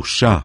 o chá.